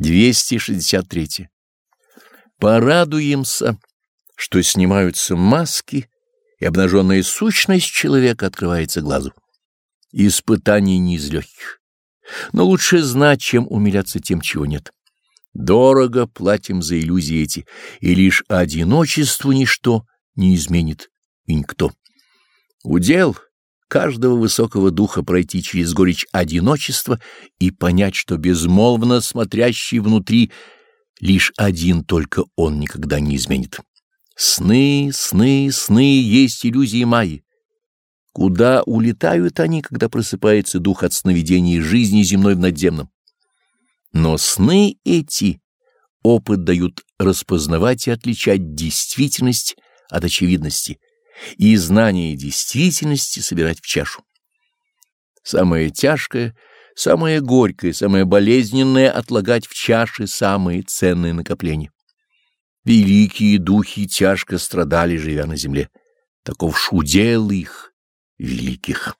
263. Порадуемся, что снимаются маски, и обнаженная сущность человека открывается глазу. Испытание не из легких, но лучше знать, чем умиляться тем, чего нет. Дорого платим за иллюзии эти, и лишь одиночество ничто не изменит, и никто. Удел каждого высокого духа пройти через горечь одиночества и понять, что безмолвно смотрящий внутри лишь один только он никогда не изменит. Сны, сны, сны есть иллюзии Майи. Куда улетают они, когда просыпается дух от сновидений жизни земной в надземном? Но сны эти опыт дают распознавать и отличать действительность от очевидности — и знание действительности собирать в чашу. Самое тяжкое, самое горькое, самое болезненное — отлагать в чаше самые ценные накопления. Великие духи тяжко страдали, живя на земле. Таков шудел их, великих.